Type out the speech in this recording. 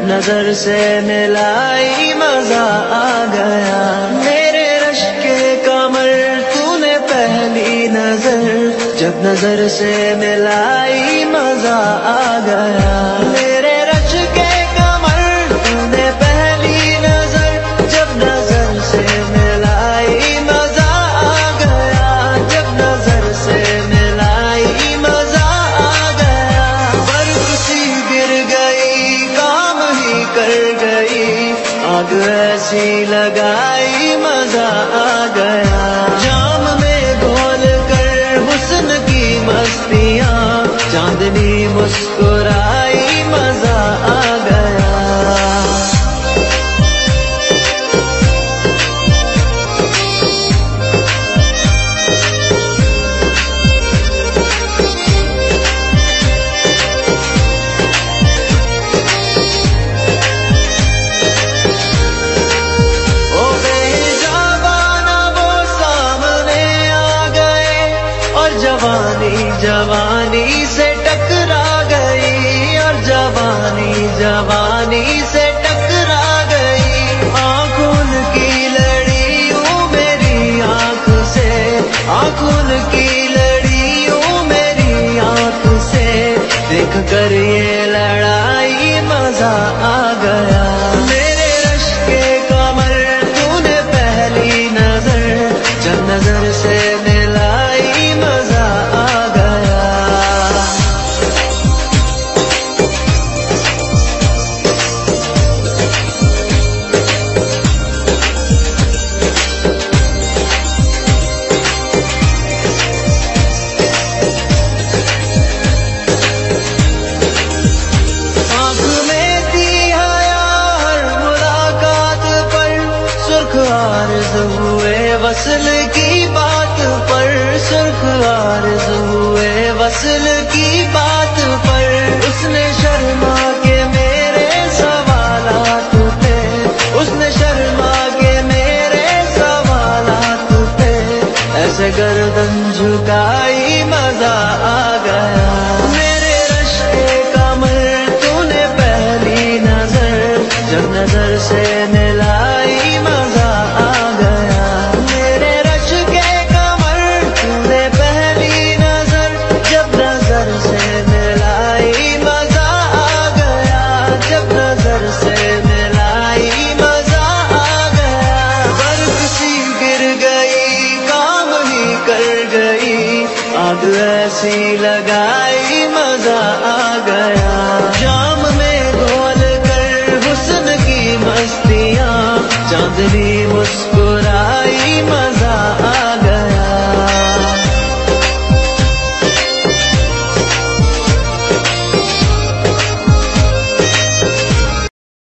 नज़र से मिलाई मज़ा आ गया। मेरे रश के कमर, तूने पहली नज़र। जब नज़र से मिलाई मज़ा आ गया। ऐसी लगाई मज़ा आ गया। जाम में घोल कर हुस्न की मस्तियाँ चांदनी मुस्कुराई जवानी से टकरा गई और जवानी जवानी से टकरा गई। आँखों की लड़ी यूँ मेरी आँख से, आँखों की लड़ी यूँ मेरी आँख से। देख कर ये आरज हुए वसल की बात पर, सुर्ख आरज हुए वसल की बात पर। उसने शर्मा के मेरे सवालात पे उसने शर्मा के मेरे सवालात पे ऐसे गर्दन झुकाई मज़ा आ गया। मेरे रश के तूने पहली नज़र, जब नज़र से गई, काम ही कर गई। आग ऐसी लगाई, मज़ा आ गया। शाम में घोल कर हुस्न की मस्तियाँ, चांदनी मुस्कुराई